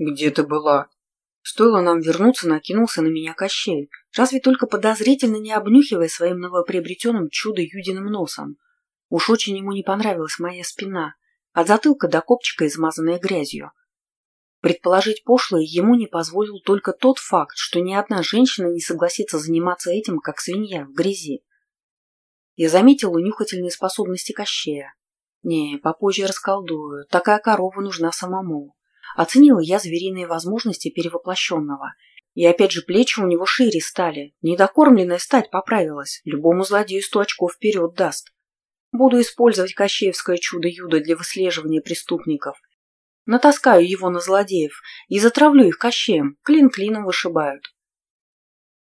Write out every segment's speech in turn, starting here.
Где ты была? Стоило нам вернуться, накинулся на меня Кощей, разве только подозрительно не обнюхивая своим новоприобретенным чудо-юдиным носом. Уж очень ему не понравилась моя спина, от затылка до копчика, измазанная грязью. Предположить пошлое ему не позволил только тот факт, что ни одна женщина не согласится заниматься этим, как свинья, в грязи. Я заметил унюхательные способности Кощея. Не, попозже расколдую, такая корова нужна самому. Оценила я звериные возможности перевоплощенного. И опять же плечи у него шире стали. Недокормленная стать поправилась. Любому злодею сто очков вперед даст. Буду использовать Кощеевское чудо-юдо для выслеживания преступников. Натаскаю его на злодеев и затравлю их Кощеем. Клин клином вышибают.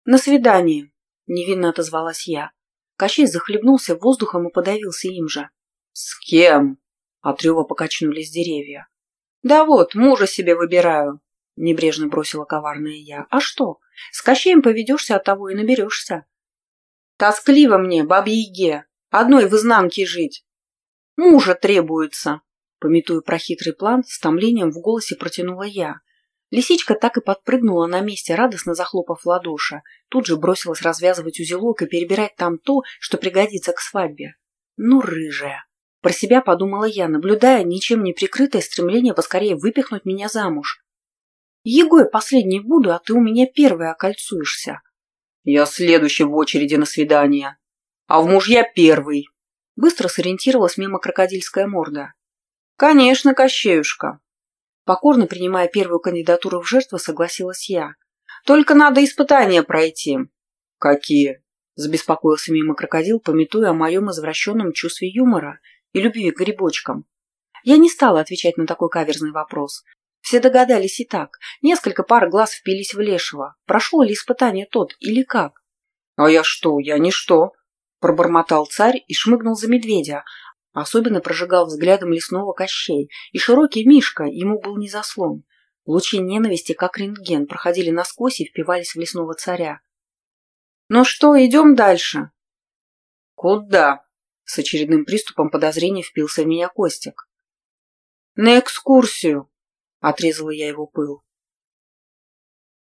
«На свидание», — невинно отозвалась я. Кощей захлебнулся воздухом и подавился им же. «С кем?» — от рева покачнулись деревья. «Да вот, мужа себе выбираю», — небрежно бросила коварная я. «А что? С Кощеем поведешься, от того и наберешься». «Тоскливо мне, бабье-яге, одной в изнанке жить. Мужа требуется», — пометуя про хитрый план, с томлением в голосе протянула я. Лисичка так и подпрыгнула на месте, радостно захлопав в ладоши. Тут же бросилась развязывать узелок и перебирать там то, что пригодится к свадьбе. Ну, рыжая. Про себя подумала я, наблюдая ничем не прикрытое стремление поскорее выпихнуть меня замуж. Егой последний буду, а ты у меня первая окольцуешься. Я следующий в очереди на свидание. А в мужья первый. Быстро сориентировалась мимо крокодильская морда. Конечно, Кощеюшка. Покорно принимая первую кандидатуру в жертву, согласилась я. Только надо испытания пройти. Какие? Забеспокоился мимо крокодил, пометуя о моем извращенном чувстве юмора и любви к грибочкам. Я не стала отвечать на такой каверзный вопрос. Все догадались и так. Несколько пар глаз впились в Лешего. Прошло ли испытание тот или как? — А я что? Я ничто. — пробормотал царь и шмыгнул за медведя, Особенно прожигал взглядом лесного Кощей, и широкий Мишка ему был не заслон. Лучи ненависти, как рентген, проходили насквозь и впивались в лесного царя. «Ну что, идем дальше?» «Куда?» — с очередным приступом подозрения впился в меня Костик. «На экскурсию!» — отрезала я его пыл.